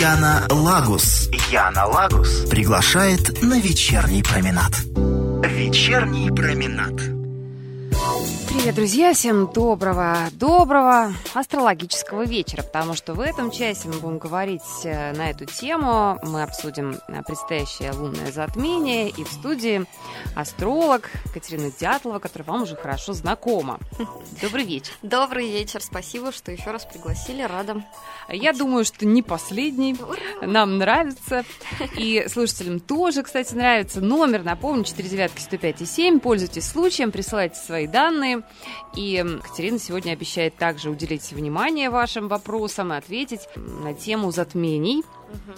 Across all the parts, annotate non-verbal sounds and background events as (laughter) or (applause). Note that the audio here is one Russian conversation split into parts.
Яна Лагус. Яна Лагус приглашает на вечерний променад. Вечерний променад. Привет, друзья! Всем доброго, доброго астрологического вечера, потому что в этом часе мы будем говорить э, на эту тему. Мы обсудим э, предстоящее лунное затмение, и в студии астролог Катерина Дятлова, которая вам уже хорошо знакома. (laughs) Добрый вечер. Добрый вечер, спасибо, что еще раз пригласили, рада. Я думаю, что не последний, нам нравится, (laughs) и слушателям тоже, кстати, нравится. Номер, напомню, 49 105 7, пользуйтесь случаем, присылайте свои данные. И Катерина сегодня обещает также уделить внимание вашим вопросам и ответить на тему затмений.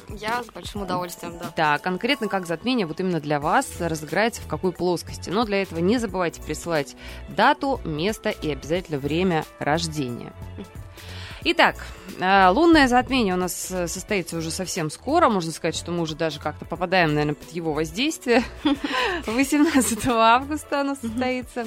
Я с большим удовольствием, да. Да, конкретно как затмение вот именно для вас разыграется в какой плоскости. Но для этого не забывайте присылать дату, место и обязательно время рождения. Итак, э, лунное затмение у нас э, состоится уже совсем скоро. Можно сказать, что мы уже даже как-то попадаем, наверное, под его воздействие. (laughs) 18 августа оно состоится.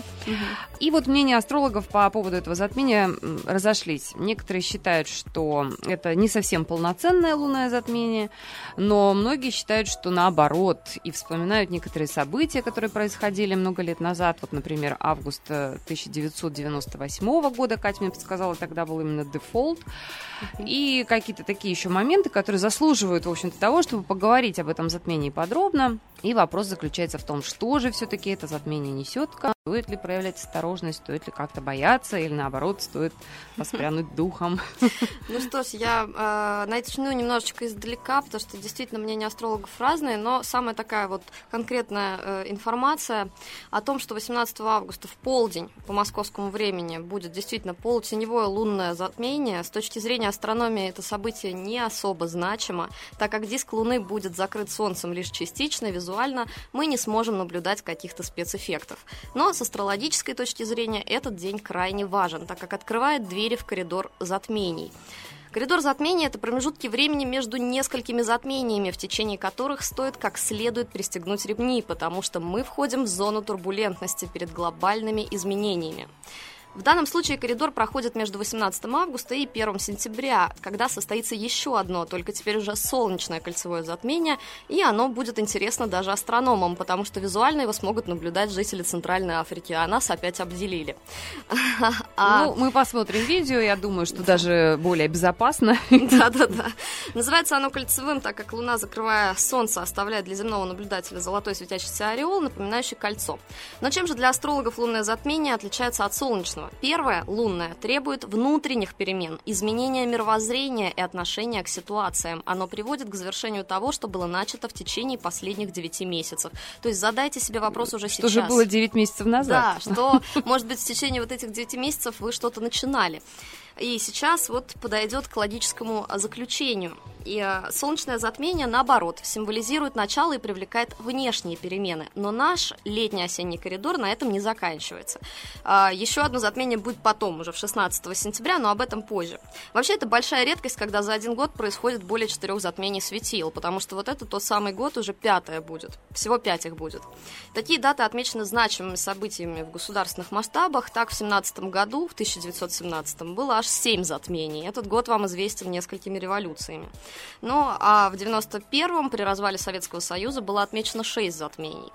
И вот мнения астрологов по поводу этого затмения разошлись. Некоторые считают, что это не совсем полноценное лунное затмение, но многие считают, что наоборот, и вспоминают некоторые события, которые происходили много лет назад. Вот, например, август 1998 года, Катя мне подсказала, тогда был именно дефолт Gold. И какие-то такие еще моменты, которые заслуживают, в общем-то, того, чтобы поговорить об этом затмении подробно. И вопрос заключается в том, что же все-таки это затмение несет, стоит ли проявлять осторожность, стоит ли как-то бояться, или наоборот, стоит (laughs) воспрянуть духом. (laughs) Ну что ж, я э, начну немножечко издалека, потому что действительно мнения астрологов разные, но самая такая вот конкретная э, информация о том, что 18 августа в полдень по московскому времени будет действительно полутеневое лунное затмение. С точки зрения астрономии это событие не особо значимо, так как диск Луны будет закрыт Солнцем лишь частично, визуально мы не сможем наблюдать каких-то спецэффектов. Но с астрологической точки зрения этот день крайне важен, так как открывает двери в коридор затмений. Коридор затмения – это промежутки времени между несколькими затмениями, в течение которых стоит как следует пристегнуть ремни, потому что мы входим в зону турбулентности перед глобальными изменениями. В данном случае коридор проходит между 18 августа и 1 сентября, когда состоится еще одно, только теперь уже солнечное кольцевое затмение, и оно будет интересно даже астрономам, потому что визуально его смогут наблюдать жители Центральной Африки, а нас опять обделили. (laughs) А ну, мы посмотрим видео, я думаю, что даже более безопасно. Да-да-да. Называется оно кольцевым, так как Луна, закрывая Солнце, оставляет для земного наблюдателя золотой светящийся ореол, напоминающий кольцо. Но чем же для астрологов лунное затмение отличается от солнечного? Солнечного. Первое, лунное, требует внутренних перемен, изменения мировоззрения и отношения к ситуациям. Оно приводит к завершению того, что было начато в течение последних 9 месяцев. То есть задайте себе вопрос уже что сейчас. Что же было 9 месяцев назад? Да, что, может быть, в течение вот этих 9 месяцев вы что-то начинали. И сейчас вот подойдет к логическому заключению. И э, солнечное затмение, наоборот, символизирует начало и привлекает внешние перемены. Но наш летний осенний коридор на этом не заканчивается. Э, еще одно затмение будет потом, уже в 16 сентября, но об этом позже. Вообще, это большая редкость, когда за один год происходит более четырех затмений светил, потому что вот это тот самый год уже пятое будет. Всего пять их будет. Такие даты отмечены значимыми событиями в государственных масштабах. Так, в 17 году, в 1917, было аж семь затмений. Этот год вам известен несколькими революциями. Ну, а в 91-м при развале Советского Союза было отмечено 6 затмений.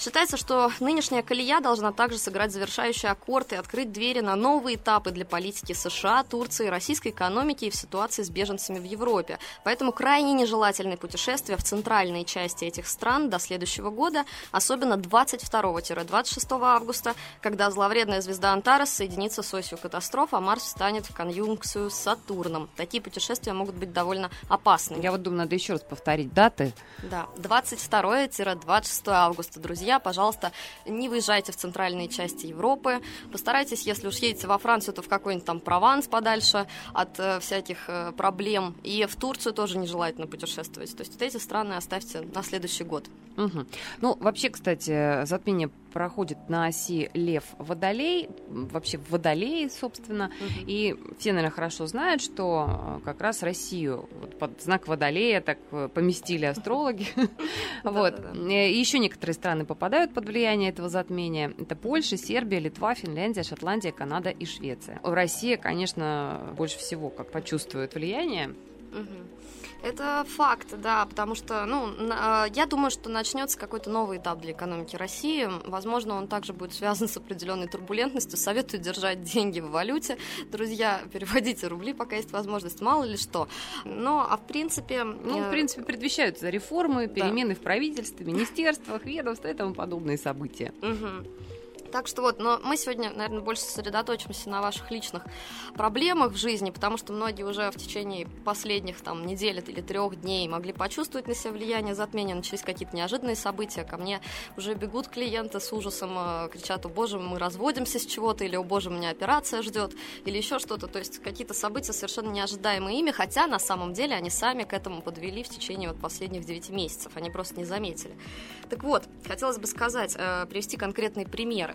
Считается, что нынешняя колея должна также сыграть завершающий аккорд и открыть двери на новые этапы для политики США, Турции, российской экономики и в ситуации с беженцами в Европе. Поэтому крайне нежелательны путешествия в центральные части этих стран до следующего года, особенно 22-26 августа, когда зловредная звезда Антарес соединится с осью катастроф, а Марс встанет в конъюнкцию с Сатурном. Такие путешествия могут быть довольно опасными. Я вот думаю, надо еще раз повторить даты. Да, 22-26 августа, друзья друзья, пожалуйста, не выезжайте в центральные части Европы. Постарайтесь, если уж едете во Францию, то в какой-нибудь там Прованс подальше от э, всяких э, проблем. И в Турцию тоже нежелательно путешествовать. То есть вот эти страны оставьте на следующий год. Угу. Ну, вообще, кстати, затмение проходит на оси Лев-Водолей, вообще в Водолее, собственно. Угу. И все, наверное, хорошо знают, что э, как раз Россию вот под знак Водолея так э, поместили (laughs) астрологи. (laughs) Вот. Э, еще некоторые страны попадают под влияние этого затмения. Это Польша, Сербия, Литва, Финляндия, Шотландия, Канада и Швеция. Россия, конечно, больше всего как почувствует влияние Это факт, да, потому что, ну, а, я думаю, что начнется какой-то новый этап для экономики России. Возможно, он также будет связан с определенной турбулентностью. Советую держать деньги в валюте. Друзья, переводите рубли, пока есть возможность, мало ли что. Но, а в принципе... Ну, в э, принципе, предвещаются реформы, перемены да. в правительстве, министерствах, ведомствах и тому подобные события. Угу. Так что вот, но мы сегодня, наверное, больше сосредоточимся на ваших личных проблемах в жизни, потому что многие уже в течение последних там недель или трех дней могли почувствовать на себя влияние затмения, начались какие-то неожиданные события, ко мне уже бегут клиенты с ужасом, э, кричат, о боже, мы разводимся с чего-то, или о боже, меня операция ждет, или еще что-то, то есть какие-то события совершенно неожидаемые ими, хотя на самом деле они сами к этому подвели в течение вот последних 9 месяцев, они просто не заметили. Так вот, хотелось бы сказать, э, привести конкретные примеры.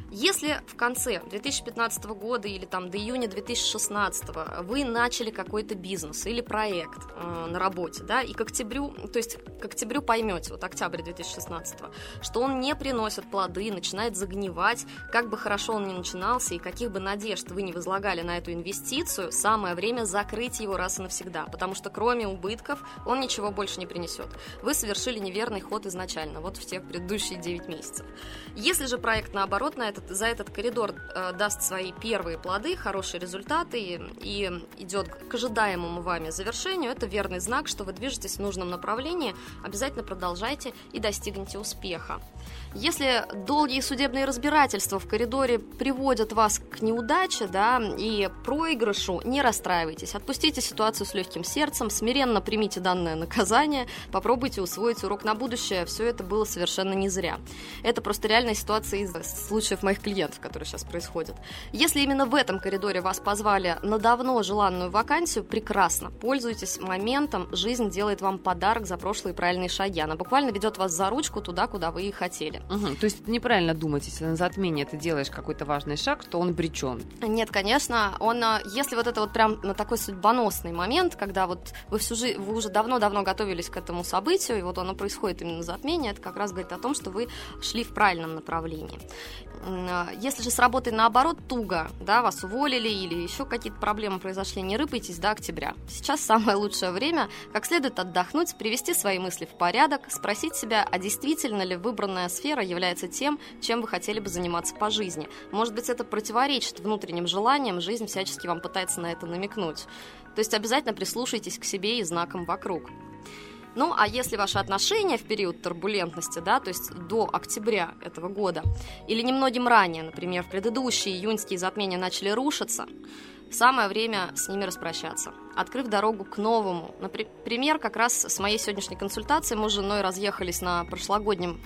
Если в конце 2015 года или там до июня 2016 вы начали какой-то бизнес или проект э, на работе, да, и к октябрю, то есть к октябрю поймете, вот октябрь 2016, что он не приносит плоды, начинает загнивать, как бы хорошо он ни начинался и каких бы надежд вы не возлагали на эту инвестицию, самое время закрыть его раз и навсегда, потому что кроме убытков он ничего больше не принесет. Вы совершили неверный ход изначально, вот в тех предыдущие 9 месяцев. Если же проект наоборот на этот, за этот коридор э, даст свои первые плоды, хорошие результаты и, и идет к ожидаемому вами завершению, это верный знак, что вы движетесь в нужном направлении, обязательно продолжайте и достигните успеха. Если долгие судебные разбирательства в коридоре приводят вас к неудаче да, и проигрышу, не расстраивайтесь. Отпустите ситуацию с легким сердцем, смиренно примите данное наказание, попробуйте усвоить урок на будущее. Все это было совершенно не зря. Это просто реальная ситуация из случаев моих клиентов, которые сейчас происходят. Если именно в этом коридоре вас позвали на давно желанную вакансию, прекрасно. Пользуйтесь моментом. Жизнь делает вам подарок за прошлые правильные шаги. Она буквально ведет вас за ручку туда, куда вы и хотели. Угу. То есть неправильно думать, если на затмение ты делаешь какой-то важный шаг, то он обречен. Нет, конечно, он, а, если вот это вот прям на такой судьбоносный момент, когда вот вы всю жизнь, вы уже давно-давно готовились к этому событию, и вот оно происходит именно затмение, это как раз говорит о том, что вы шли в правильном направлении. А, если же с работой наоборот туго, да, вас уволили или еще какие-то проблемы произошли, не рыпайтесь до октября. Сейчас самое лучшее время как следует отдохнуть, привести свои мысли в порядок, спросить себя, а действительно ли выбранная сфера является тем, чем вы хотели бы заниматься по жизни. Может быть, это противоречит внутренним желаниям, жизнь всячески вам пытается на это намекнуть. То есть обязательно прислушайтесь к себе и знакам вокруг. Ну, а если ваши отношения в период турбулентности, да, то есть до октября этого года, или немногим ранее, например, в предыдущие июньские затмения начали рушиться, самое время с ними распрощаться открыв дорогу к новому. Например, как раз с моей сегодняшней консультацией мы с женой разъехались на прошлогоднем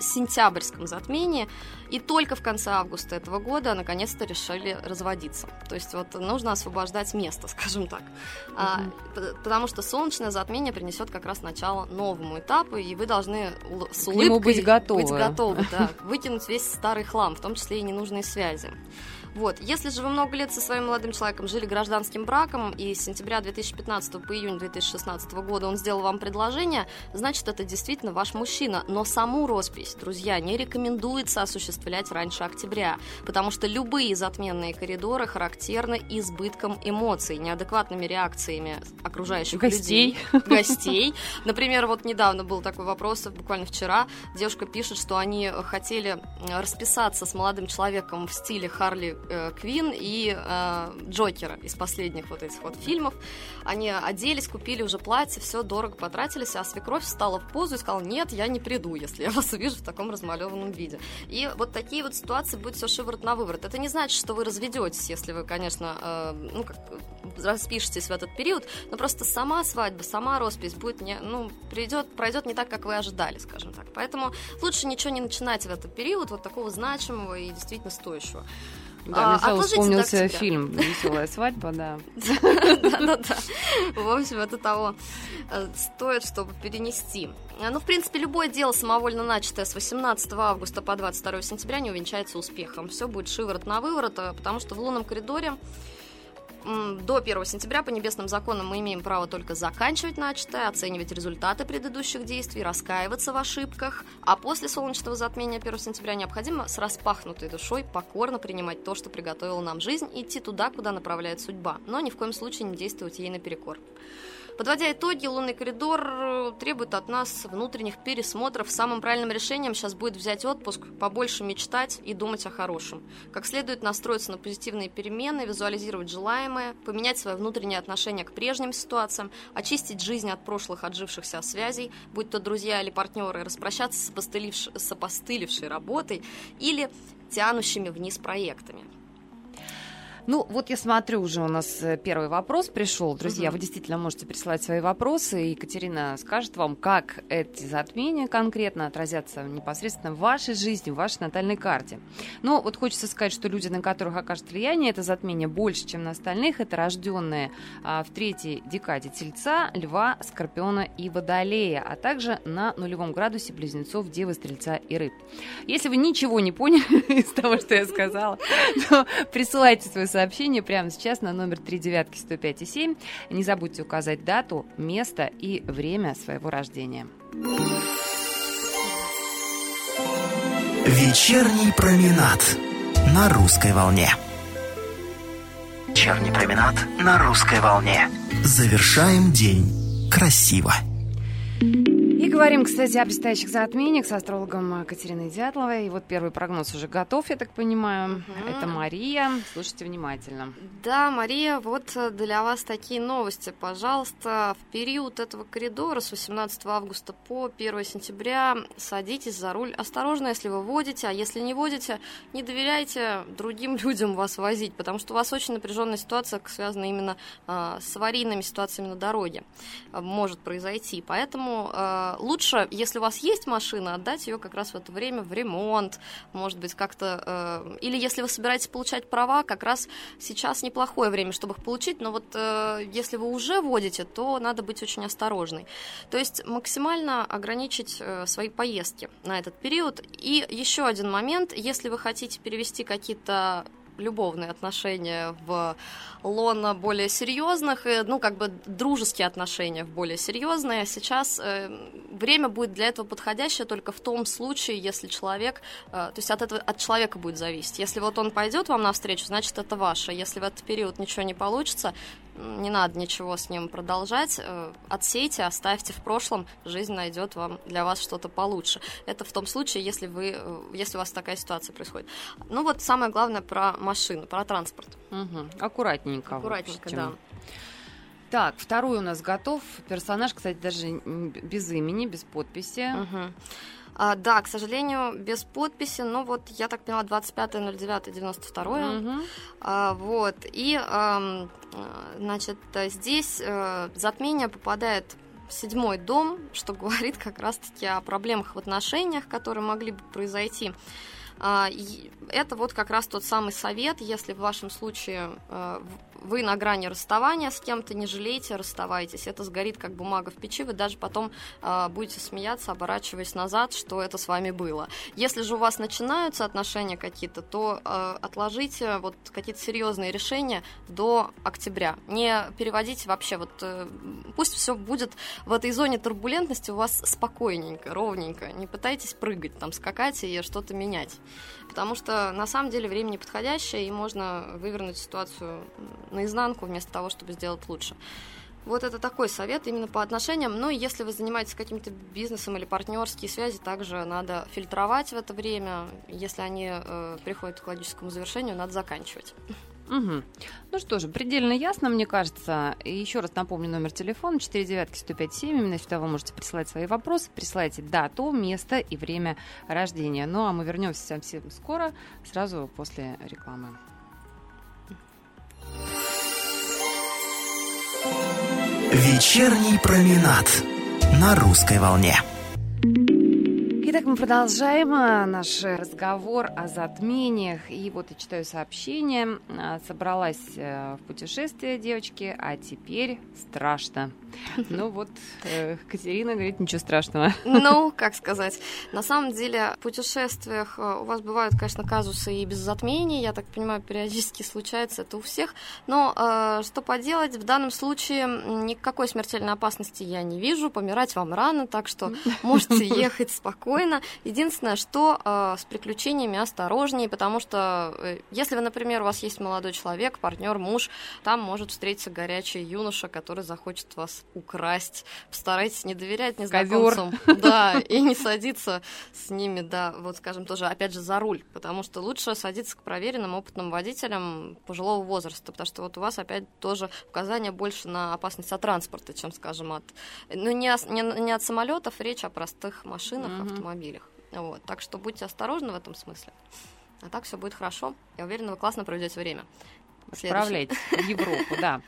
сентябрьском затмении, и только в конце августа этого года наконец-то решили разводиться. То есть вот нужно освобождать место, (laughs) скажем так. Mm-hmm. А, потому что солнечное затмение принесет как раз начало новому этапу, и вы должны с улыбкой быть готовы. Быть готовы да, выкинуть весь старый хлам, в том числе и ненужные связи. Вот. Если же вы много лет со своим молодым человеком жили гражданским браком, и с сентября 2015 по июнь 2016 года он сделал вам предложение, значит, это действительно ваш мужчина. Но саму роспись, друзья, не рекомендуется осуществлять раньше октября, потому что любые затменные коридоры характерны избытком эмоций, неадекватными реакциями окружающих гостей. людей. Гостей. Например, вот недавно был такой вопрос, буквально вчера, девушка пишет, что они хотели расписаться с молодым человеком в стиле Харли э, Квин и э, Джокера из последних вот этих вот фильмов. Они оделись, купили уже платье, все дорого потратились, а свекровь встала в позу и сказала, нет, я не приду, если я вас (laughs) увижу в таком размалеванном виде. И вот такие вот ситуации будет все шиворот на выворот. Это не значит, что вы разведетесь, если вы, конечно, э, ну, как, распишетесь в этот период, но просто сама свадьба, сама роспись будет не, ну, придет, пройдет не так, как вы ожидали, скажем так. Поэтому лучше ничего не начинать в этот период, вот такого значимого и действительно стоящего. Да, мне сразу вспомнился фильм «Веселая свадьба», да. Да-да-да. В общем, это того э, стоит, чтобы перенести. Э, ну, в принципе, любое дело самовольно начатое с 18 августа по 22 сентября не увенчается успехом. Все будет шиворот на выворот, э, потому что в лунном коридоре до 1 сентября по небесным законам мы имеем право только заканчивать начатое, оценивать результаты предыдущих действий, раскаиваться в ошибках, а после солнечного затмения 1 сентября необходимо с распахнутой душой покорно принимать то, что приготовила нам жизнь, и идти туда, куда направляет судьба, но ни в коем случае не действовать ей наперекор. Подводя итоги, лунный коридор э, требует от нас внутренних пересмотров. Самым правильным решением сейчас будет взять отпуск, побольше мечтать и думать о хорошем. Как следует настроиться на позитивные перемены, визуализировать желаемое, поменять свое внутреннее отношение к прежним ситуациям, очистить жизнь от прошлых отжившихся связей, будь то друзья или партнеры, распрощаться с, опостылевш... с опостылевшей работой или тянущими вниз проектами. Ну, вот я смотрю, уже у нас э, первый вопрос пришел. Друзья, угу. вы действительно можете присылать свои вопросы. И Екатерина скажет вам, как эти затмения конкретно отразятся непосредственно в вашей жизни, в вашей натальной карте. Но вот хочется сказать, что люди, на которых окажет влияние это затмение больше, чем на остальных, это рожденные а, в третьей декаде Тельца, Льва, Скорпиона и Водолея, а также на нулевом градусе Близнецов, Девы, Стрельца и Рыб. Если вы ничего не поняли (laughs) из того, что я сказала, то присылайте свои сообщение прямо сейчас на номер 39105,7. Не забудьте указать дату, место и время своего рождения. Вечерний променад на русской волне. Вечерний променад на русской волне. Завершаем день красиво. И говорим, кстати, о предстоящих затмениях с астрологом Катериной Дятловой. И вот первый прогноз уже готов, я так понимаю. Угу. Это Мария. Слушайте внимательно. Да, Мария, вот для вас такие новости. Пожалуйста, в период этого коридора с 18 августа по 1 сентября садитесь за руль. Осторожно, если вы водите, а если не водите, не доверяйте другим (laughs) людям вас возить, потому что у вас очень напряженная ситуация, связана именно э, с аварийными ситуациями на дороге, э, может произойти. Поэтому э, лучше, если у вас есть машина, отдать ее как раз в это время в ремонт, может быть, как-то... Э, или если вы собираетесь получать права, как раз сейчас неплохое время, чтобы их получить, но вот э, если вы уже водите, то надо быть очень осторожной. То есть максимально ограничить э, свои поездки на этот период. И еще один момент, если вы хотите перевести какие-то любовные отношения в лона более серьезных, ну, как бы дружеские отношения в более серьезные. Сейчас э, время будет для этого подходящее только в том случае, если человек, э, то есть от этого от человека будет зависеть. Если вот он пойдет вам навстречу, значит, это ваше. Если в этот период ничего не получится, не надо ничего с ним продолжать. Э, отсейте, оставьте в прошлом, жизнь найдет вам для вас что-то получше. Это в том случае, если, вы, э, если у вас такая ситуация происходит. Ну вот самое главное про машину, про транспорт. Угу. Аккуратненько. Аккуратненько, да. Так, второй у нас готов. Персонаж, кстати, даже без имени, без подписи. Угу. А, да, к сожалению, без подписи, но вот я так поняла, 25.09.92. Угу. А, вот, и, а, значит, здесь а, затмение попадает в седьмой дом, что (laughs) говорит как раз-таки о проблемах в отношениях, которые могли бы произойти. А, это вот как раз тот самый совет, если в вашем случае а, вы на грани расставания с кем-то, не жалейте, расставайтесь. Это сгорит как бумага в печи, вы даже потом э, будете смеяться, оборачиваясь назад, что это с вами было. Если же у вас начинаются отношения какие-то, то э, отложите вот какие-то серьезные решения до октября. Не переводите вообще, вот э, пусть все будет в этой зоне турбулентности у вас спокойненько, ровненько. Не пытайтесь прыгать, там, скакать и что-то менять. Потому что на самом деле время неподходящее, и можно вывернуть ситуацию наизнанку вместо того, чтобы сделать лучше. Вот это такой совет именно по отношениям. Ну, и если вы занимаетесь каким-то бизнесом или партнерские связи, также надо фильтровать в это время. Если они э, приходят к логическому завершению, надо заканчивать. Угу. Ну что же, предельно ясно, мне кажется. И еще раз напомню номер телефона 495-105-7. Именно сюда вы можете присылать свои вопросы. Присылайте дату, место и время рождения. Ну а мы вернемся совсем скоро, сразу после рекламы. Вечерний променад на русской волне. Итак, мы продолжаем а, наш разговор о затмениях. И вот я читаю сообщение. А, собралась э, в путешествие девочки, а теперь страшно. Ну вот, э, Катерина говорит, ничего страшного. Ну, как сказать. На самом деле, в путешествиях э, у вас бывают, конечно, казусы и без затмений. Я так понимаю, периодически случается это у всех. Но что поделать, в данном случае никакой смертельной опасности я не вижу. Помирать вам рано, так что (laughs) можете ехать спокойно спокойно. Единственное, что э, с приключениями осторожнее, потому что э, если вы, например, у вас есть молодой человек, партнер, муж, там может встретиться горячий юноша, который захочет вас украсть. Постарайтесь не доверять незнакомцам. Ковер. Да, и не садиться с ними, да, вот скажем тоже, опять же, за руль, потому что лучше садиться к проверенным опытным водителям пожилого возраста, потому что вот у вас опять тоже указание больше на опасность от транспорта, чем, скажем, от... Ну, не, не, не от самолетов, речь о простых машинах, угу автомобилях. Вот. Так что будьте осторожны в этом смысле. А так все будет хорошо. Я уверена, вы классно проведете время. Отправляйтесь в Европу, да.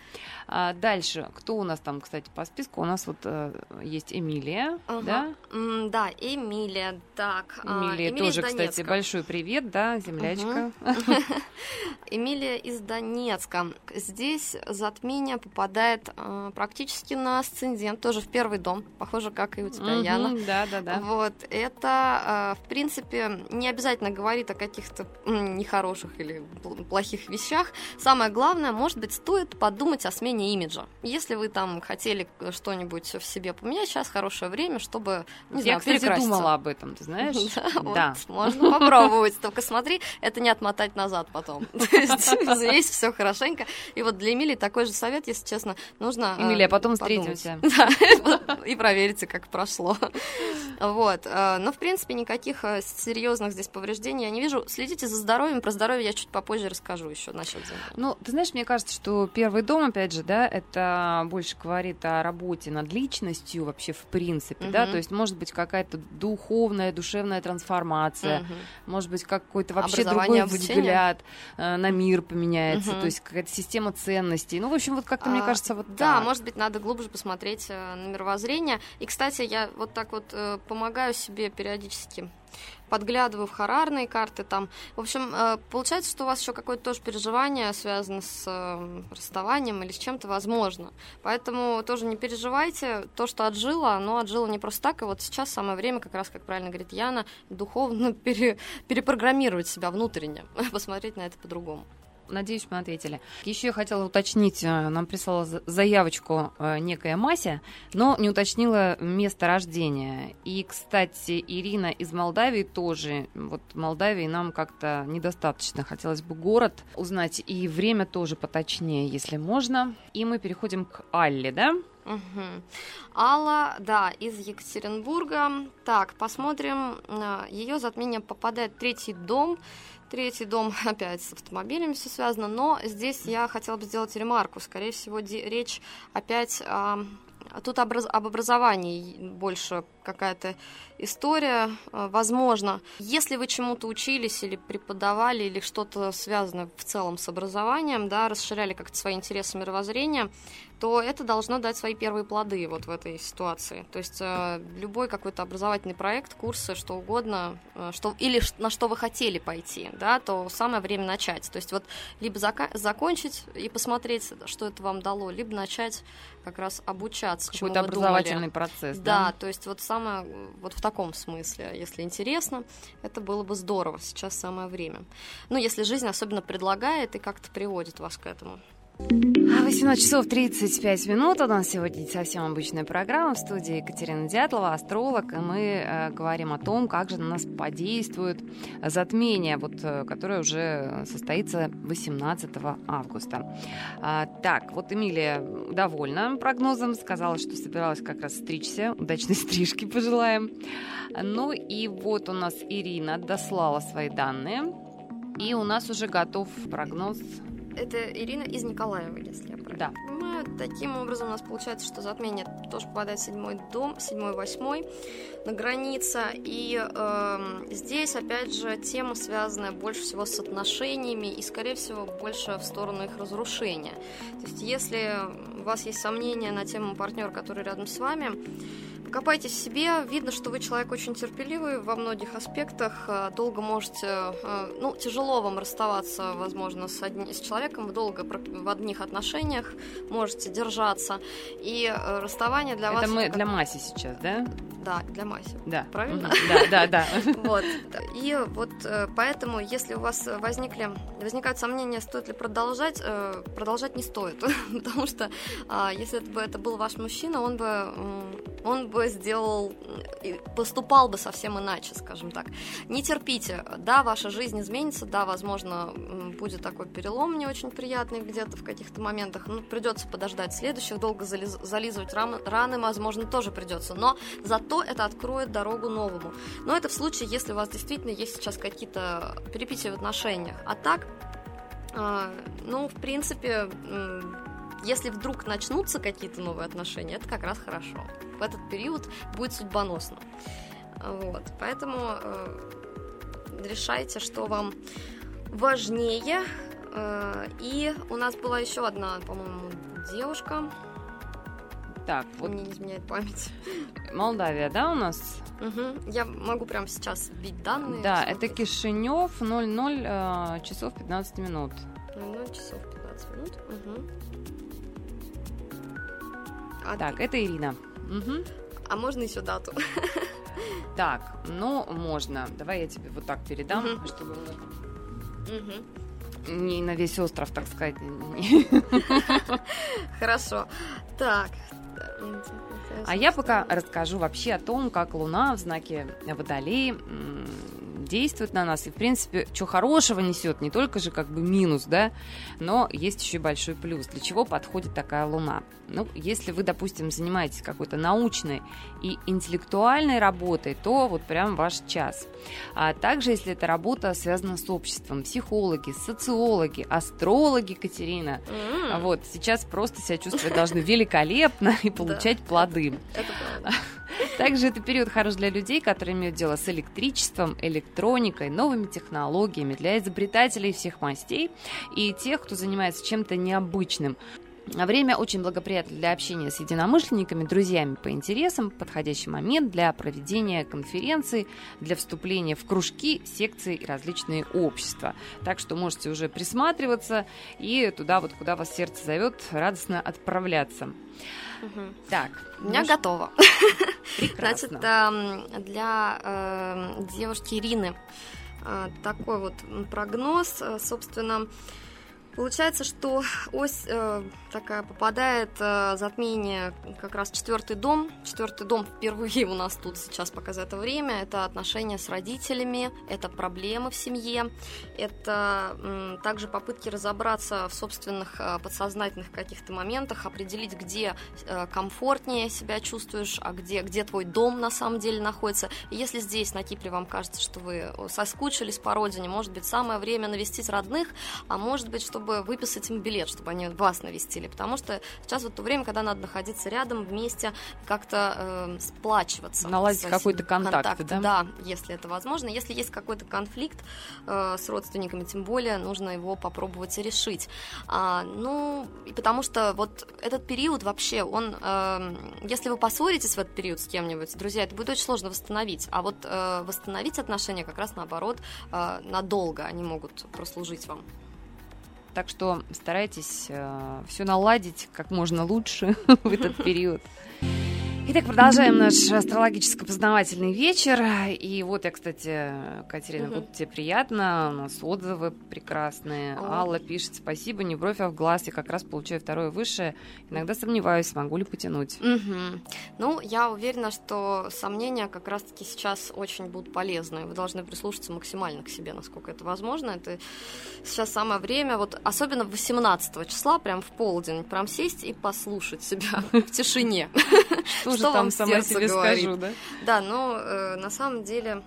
А дальше, кто у нас там, кстати, по списку? У нас вот э, есть Эмилия, ага. да? Mm, да, Эмилия, так. А, Эмилия, Эмилия тоже, кстати, большой привет, да, землячка. (laughs) Эмилия из Донецка. Здесь затмение попадает э, практически на асцендент, тоже в первый дом, похоже, как и у тебя, Яна. Да, да, да. Вот, это, э, в принципе, не обязательно говорит о каких-то нехороших или плохих вещах. Самое главное, может быть, стоит подумать о смене имиджа. Если вы там хотели что-нибудь в себе поменять, сейчас хорошее время, чтобы, не Я, знаю, кстати, думала об этом, ты знаешь? (laughs) Да, можно попробовать. Только смотри, это не отмотать назад потом. (laughs) Здесь все хорошенько. И вот для Эмилии такой же совет, если честно, нужно э, Эмилия, потом встретимся. (laughs) И проверите, как прошло. Вот. Э, но, в принципе, никаких э, серьезных здесь повреждений я не вижу. Следите за здоровьем. Про здоровье я чуть попозже расскажу еще насчет Ну, ты знаешь, мне кажется, что первый дом, опять же, да, это больше говорит о работе над личностью вообще в принципе, uh-huh. да, то есть может быть какая-то духовная, душевная трансформация, uh-huh. может быть какой-то вообще другой обучение. взгляд э, на мир поменяется, uh-huh. то есть какая-то система ценностей. Ну, в общем, вот как-то, а, мне кажется, вот Да, так. может быть, надо глубже посмотреть э, на мировоззрение. И, кстати, я вот так вот э, помогаю себе периодически подглядываю в харарные карты там. В общем, э, получается, что у вас еще какое-то тоже переживание связано с э, расставанием или с чем-то возможно. Поэтому тоже не переживайте. То, что отжило, оно отжило не просто так. И вот сейчас самое время, как раз, как правильно говорит Яна, духовно (laughs) пере, перепрограммировать себя внутренне, (laughs) посмотреть на это по-другому. Надеюсь, мы ответили. Еще я хотела уточнить, э, нам прислала заявочку э, некая Мася, но не уточнила место рождения. И, кстати, Ирина из Молдавии тоже. Вот Молдавии нам как-то недостаточно. Хотелось бы город узнать и время тоже поточнее, если можно. И мы переходим к Алле, да? Угу. Алла, да, из Екатеринбурга. Так, посмотрим. Э, Ее затмение попадает в третий дом. Третий дом (laughs) опять с автомобилями все связано, но здесь я хотела бы сделать ремарку. Скорее всего, речь опять о Тут образ, об образовании больше какая-то история, э, возможно. Если вы чему-то учились или преподавали, или что-то связано в целом с образованием, да, расширяли как-то свои интересы мировоззрения, то это должно дать свои первые плоды вот в этой ситуации. То есть э, любой какой-то образовательный проект, курсы, что угодно, э, что, или на что вы хотели пойти, да, то самое время начать. То есть вот либо зака- закончить и посмотреть, что это вам дало, либо начать как раз обучаться. Какой-то образовательный думали. процесс, да? Да, то есть вот самое, вот в таком смысле, если интересно, это было бы здорово, сейчас самое время. Ну, если жизнь особенно предлагает и как-то приводит вас к этому. 18 часов 35 минут. У нас сегодня совсем обычная программа в студии Екатерина Дятлова, астролог, и мы э, говорим о том, как же на нас подействует затмение, вот, э, которое уже состоится 18 августа. А, так, вот Эмилия довольна прогнозом, сказала, что собиралась как раз стричься. Удачной (laughs) стрижки пожелаем. Ну и вот у нас Ирина дослала свои данные. И у нас уже готов прогноз это Ирина из Николаева, если я правильно да. понимаю. Таким образом, у нас получается, что затмение тоже попадает в седьмой дом, седьмой, восьмой на границе. И э, здесь, опять же, тема, связанная больше всего с отношениями и, скорее всего, больше в сторону их разрушения. То есть, если у вас есть сомнения на тему партнера, который рядом с вами, копайтесь в себе, видно, что вы человек очень терпеливый во многих аспектах, э, долго можете, э, ну, тяжело вам расставаться, возможно, с, одни, с человеком, вы долго в одних отношениях можете держаться, и э, расставание для это вас... Это мы для Маси сейчас, да? Да, для Маси. Да. Правильно? Да, да, да. (laughs) Вот. И вот поэтому, если у вас возникли, возникают сомнения, стоит ли продолжать, продолжать не стоит, (laughs) потому что а, если бы это был ваш мужчина, он бы, он бы сделал, поступал бы совсем иначе, скажем так. Не терпите, да, ваша жизнь изменится, да, возможно, будет такой перелом не очень приятный где-то в каких-то моментах, ну, придется подождать следующих, долго зализ, зализывать раны, раны, возможно, тоже придется, но зато это откроет дорогу новому. Но это в случае, если у вас действительно есть сейчас какие-то перепития в отношениях. А так, э, ну, в принципе, если вдруг начнутся какие-то новые отношения, это как раз хорошо. В этот период будет судьбоносно. Вот, поэтому э, решайте, что вам важнее. Э, и у нас была еще одна, по-моему, девушка. Так, вот. Мне не изменяет память. Молдавия, да, у нас? Угу. Я могу прямо сейчас вбить данные. Да, это Кишинев, 00 э, часов 15 минут. 00 часов 15 минут. Угу. А так, ты... это Ирина. Угу. А можно еще дату? (laughs) Так, ну, можно. Давай я тебе вот так передам, угу. чтобы угу. не на весь остров, так сказать. (laughs) Хорошо. Так. А я пока расскажу вообще о том, как Луна в знаке Водолей действует на нас и, в принципе, что хорошего несет, не только же как бы минус, да, но есть еще большой плюс. Для чего подходит такая Луна? Ну, если вы, допустим, занимаетесь какой-то научной и интеллектуальной работой, то вот прям ваш час. А также, если эта работа связана с обществом, психологи, социологи, астрологи, Катерина, mm. вот сейчас просто себя чувствовать должны великолепно и (laughs) получать плоды. (laughs) Также это период хорош для людей, которые имеют дело с электричеством, электроникой, новыми технологиями, для изобретателей всех мастей и тех, кто занимается чем-то необычным. Время очень благоприятно для общения с единомышленниками, друзьями по интересам, подходящий момент для проведения конференций, для вступления в кружки, секции и различные общества. Так что можете уже присматриваться и туда вот, куда вас сердце зовет, радостно отправляться. Угу. Так, у меня ну, готово. (laughs) Прекрасно. Значит, для э, девушки Ирины э, такой вот прогноз, э, собственно, Получается, что ось э, такая попадает э, затмение как раз четвертый дом. Четвертый дом впервые у нас тут сейчас пока за это время. Это отношения с родителями, это проблемы в семье, это э, также попытки разобраться в собственных э, подсознательных каких-то моментах, определить, где э, комфортнее себя чувствуешь, а где, где твой дом на самом деле находится. И если здесь на Кипре вам кажется, что вы соскучились по родине, может быть, самое время навестить родных, а может быть, чтобы чтобы выписать им билет, чтобы они вас навестили, потому что сейчас вот то время, когда надо находиться рядом, вместе, как-то э, сплачиваться. Наладить какой-то контакт, контакт, да? Да, если это возможно. Если есть какой-то конфликт э, с родственниками, тем более нужно его попробовать решить. А, ну, потому что вот этот период вообще, он, э, если вы поссоритесь в этот период с кем-нибудь, друзья, это будет очень сложно восстановить. А вот э, восстановить отношения как раз наоборот э, надолго они могут прослужить вам. Так что старайтесь э, все наладить как можно лучше (laughs) в этот (laughs) период. Итак, продолжаем наш астрологическо-познавательный вечер. И вот я, кстати, Катерина, угу. вот тебе приятно, у нас отзывы прекрасные. О. Алла пишет, спасибо, не бровь, а в глаз. Я как раз получаю второе высшее. Иногда сомневаюсь, могу ли потянуть. Угу. Ну, я уверена, что сомнения как раз-таки сейчас очень будут полезны. Вы должны прислушаться максимально к себе, насколько это возможно. Это сейчас самое время, вот особенно 18 числа, прям в полдень, прям сесть и послушать себя (laughs) в тишине. Что что там сама себе говорит. скажу, да? Да, но э, на самом деле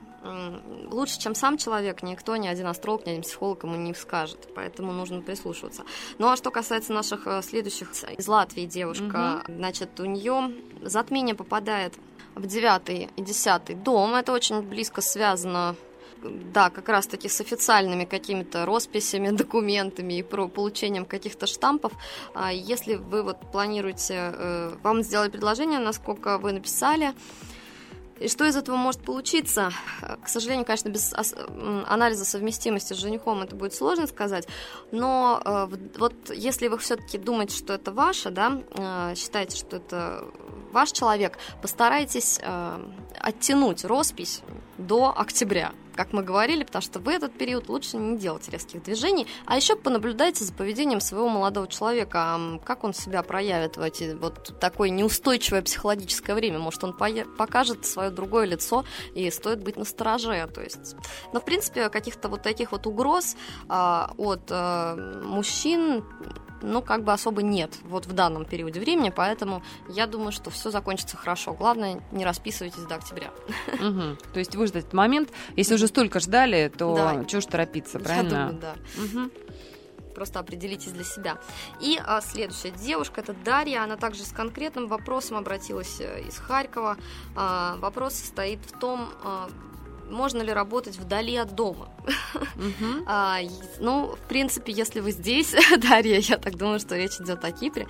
лучше, чем сам человек, никто, ни один астролог, ни один психолог ему не скажет, поэтому нужно прислушиваться. Ну а что касается наших э, следующих из Латвии девушка, угу. значит, у нее затмение попадает в девятый и десятый дом, это очень близко связано да, как раз-таки с официальными какими-то росписями, (laughs) документами и про получением каких-то штампов. А если вы вот планируете, э, вам сделали предложение, насколько вы написали, и что из этого может получиться? К сожалению, конечно, без анализа совместимости с женихом это будет сложно сказать, но э, вот если вы все-таки думаете, что это ваше, да, э, считаете, что это ваш человек, постарайтесь э, оттянуть роспись до октября, как мы говорили, потому что в этот период лучше не делать резких движений, а еще понаблюдайте за поведением своего молодого человека, как он себя проявит в эти вот такое неустойчивое психологическое время, может он покажет свое другое лицо и стоит быть настороже, то есть, но в принципе каких-то вот таких вот угроз а, от а, мужчин ну, как бы особо нет вот в данном периоде времени, поэтому я думаю, что все закончится хорошо. Главное, не расписывайтесь до октября. Угу. То есть выждать этот момент. Если уже столько ждали, то да. чего ж торопиться, правильно? Я думаю, да. Угу просто определитесь для себя. И а, следующая девушка, это Дарья, она также с конкретным вопросом обратилась э, из Харькова. А, вопрос состоит в том, а, можно ли работать вдали от дома. Uh-huh. (laughs) А, ну, в принципе, если вы здесь, (laughs) Дарья, я так думаю, что речь идет о Кипре.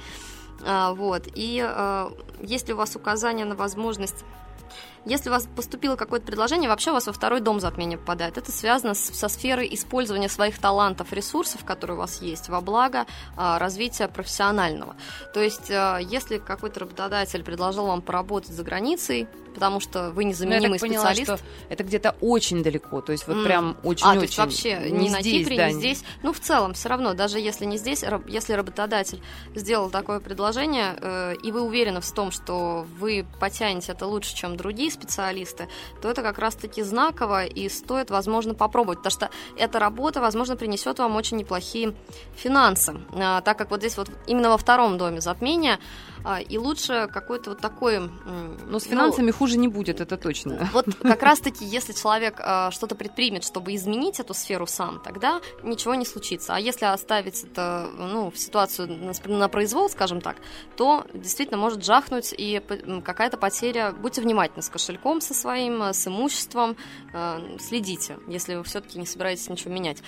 А, вот. И а, есть ли у вас указания на возможность если у вас поступило какое-то предложение, вообще у вас во второй дом затмение попадает. Это связано с, со сферой использования своих талантов, ресурсов, которые у вас есть, во благо а, развития профессионального. То есть, а, если какой-то работодатель предложил вам поработать за границей, потому что вы незаменимый ну, я так специалист. Поняла, что это где-то очень далеко, то есть вот mm. прям очень-очень. А, то есть вообще не, не на здесь, Кипре, да, не здесь. Ну, в целом, все равно, даже если не здесь, если работодатель сделал такое предложение, э, и вы уверены в том, что вы потянете это лучше, чем другие специалисты, то это как раз-таки знаково и стоит, возможно, попробовать, потому что эта работа, возможно, принесет вам очень неплохие финансы, а, так как вот здесь вот именно во втором доме затмения а, и лучше какой-то вот такой... Ну, с финансами ну, хуже не будет, это точно. (laughs) Вот (laughs) как раз-таки, если человек а, что-то предпримет, чтобы изменить эту сферу сам, тогда ничего не случится. А если оставить это ну, в ситуацию на, произвол, скажем так, то действительно может жахнуть и какая-то потеря. Будьте внимательны с кошельком со своим, с имуществом, а, следите, если вы все-таки не собираетесь ничего менять.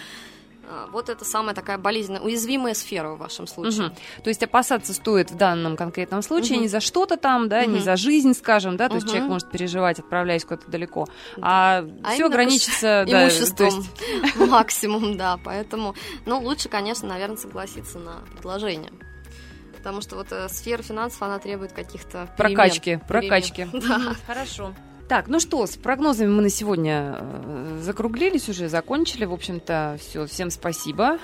А, вот это самая такая болезненная, уязвимая сфера в вашем случае. Угу. То есть опасаться стоит в данном конкретном случае угу. не за что-то там, да, угу. не за жизнь, скажем, да, то угу. есть человек может переживать, отправляясь куда-то далеко, да. а, а все ограничится да, имуществом есть... (laughs) максимум, да, поэтому, ну, лучше, конечно, наверное, согласиться на предложение потому что вот э, сфера финансов, она требует каких-то прокачки, перемен. прокачки. (laughs) Да. Хорошо. Так, ну что, с прогнозами мы на сегодня э, закруглились уже, закончили. В общем-то, все. Всем спасибо.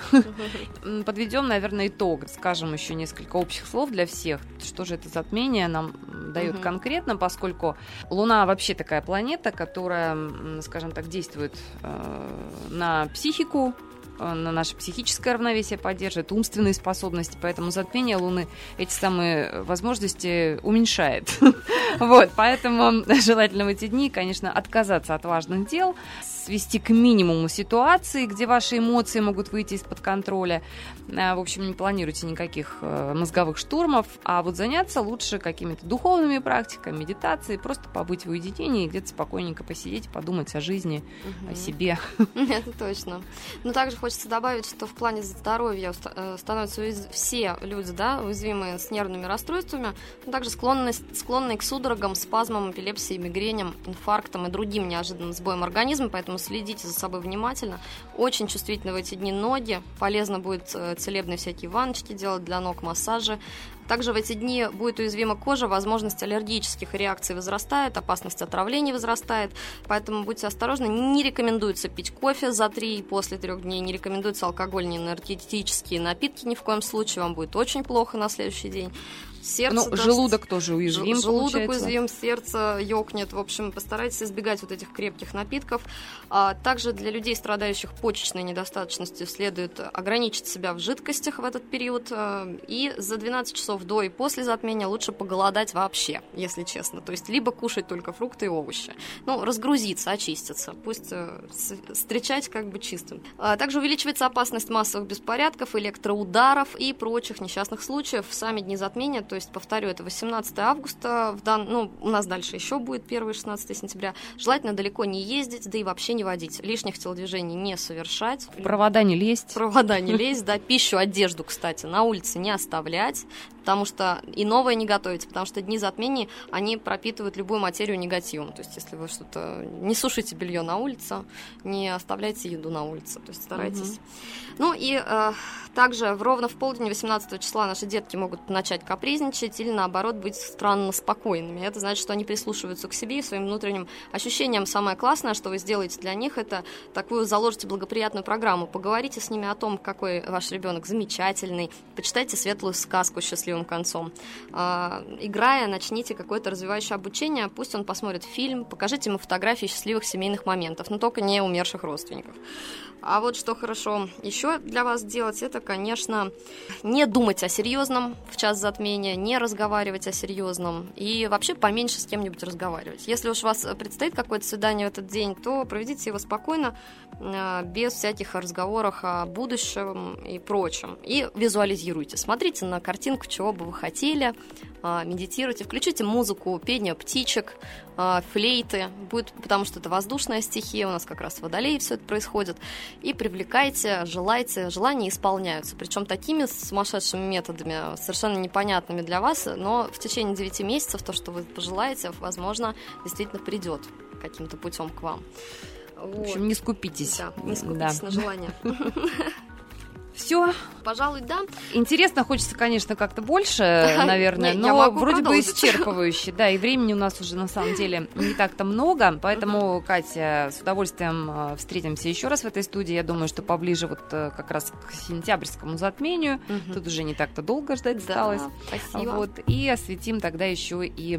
Подведем, наверное, итог. Скажем еще несколько общих слов для всех. Что же это затмение нам дает конкретно, поскольку Луна вообще такая планета, которая, скажем так, действует э, на психику на наше психическое равновесие поддерживает, умственные способности, поэтому затмение Луны эти самые возможности уменьшает. (laughs) Вот, поэтому (laughs) желательно в эти дни, конечно, отказаться от важных дел, свести к минимуму ситуации, где ваши эмоции могут выйти из-под контроля. Э, в общем, не планируйте никаких э, мозговых штурмов, а вот заняться лучше какими-то духовными практиками, медитацией, просто побыть в уединении, где-то спокойненько посидеть, подумать о жизни, угу. о себе. (laughs) Это точно. Но также хочется добавить, что в плане здоровья э, становятся все люди да, уязвимые с нервными расстройствами, но также склонны, склонны к судорогам, спазмам, эпилепсии, мигреням, инфарктам и другим неожиданным сбоям организма, поэтому следите за собой внимательно. Очень чувствительны в эти дни ноги, полезно будет целебные всякие ванночки делать для ног, массажи. Также в эти дни будет уязвима кожа, возможность аллергических реакций возрастает, опасность отравлений возрастает, поэтому будьте осторожны. Не рекомендуется пить кофе за 3 и после 3 дней, не рекомендуется алкогольные энергетические напитки ни в коем случае, вам будет очень плохо на следующий день. Сердце ну, тоже, желудок тоже уязвим, Желудок получается. уязвим, сердце ёкнет. В общем, постарайтесь избегать вот этих крепких напитков. А также для людей, страдающих почечной недостаточностью, следует ограничить себя в жидкостях в этот период. А, и за 12 часов до и после затмения лучше поголодать вообще, если честно. То есть либо кушать только фрукты и овощи. Ну, разгрузиться, очиститься. Пусть э, встречать как бы чистым. А также увеличивается опасность массовых беспорядков, электроударов и прочих несчастных случаев. Сами дни затмения, то есть, повторю, это 18 августа, в дан... ну, у нас дальше еще будет 1-16 сентября. Желательно далеко не ездить, да и вообще не водить. Лишних телодвижений не совершать. Провода не лезть. Провода не (laughs) лезть, да. Пищу, одежду, кстати, на улице не оставлять, потому что и новое не готовить, потому что дни затмений, они пропитывают любую материю негативом. То есть, если вы что-то не сушите белье на улице, не оставляйте еду на улице, то есть старайтесь. Угу. Ну и э, также в ровно в полдень 18 числа наши детки могут начать капризничать или наоборот быть странно спокойными. Это значит, что они прислушиваются к себе и своим внутренним ощущениям. Самое классное, что вы сделаете для них, это такую заложите благоприятную программу. Поговорите с ними о том, какой ваш ребенок замечательный, почитайте светлую сказку с счастливым концом. Э, играя, начните какое-то развивающее обучение, пусть он посмотрит фильм, покажите ему фотографии счастливых семейных моментов, но только не умерших родственников. А вот что хорошо еще для вас делать, это, конечно, не думать о серьезном в час затмения, не разговаривать о серьезном и вообще поменьше с кем-нибудь разговаривать. Если уж у вас предстоит какое-то свидание в этот день, то проведите его спокойно, а, без всяких разговоров о будущем и прочем. И визуализируйте. Смотрите на картинку, чего бы вы хотели, а, медитируйте, включите музыку, пение птичек, флейты, будет, потому что это воздушная стихия, у нас как раз в водолее все это происходит, и привлекайте, желайте, желания исполняются, причем такими сумасшедшими методами, совершенно непонятными для вас, но в течение 9 месяцев то, что вы пожелаете, возможно, действительно придет каким-то путем к вам. В общем, не скупитесь. Да, не скупитесь да. на желание. (laughs) Все. Пожалуй, да. Интересно, хочется, конечно, как-то больше, (laughs) наверное, но вроде бы исчерпывающе. Да, и времени у нас уже на самом деле (laughs) не так-то много, поэтому, Катя, с удовольствием э, встретимся еще раз в этой студии. Я думаю, что поближе вот э, как раз к сентябрьскому затмению. Тут уже не так-то долго ждать осталось. Спасибо. Вот, и осветим тогда еще и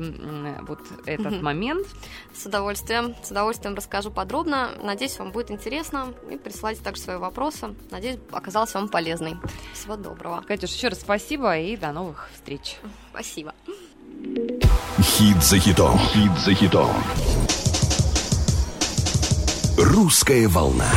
вот этот момент. С удовольствием. С удовольствием расскажу подробно. Надеюсь, вам будет интересно. И присылайте также свои вопросы. Надеюсь, оказалось вам полезной. Всего доброго. Катюш, еще раз спасибо и до новых встреч. Спасибо. Хит за хитом. Хит за хитом. Русская волна.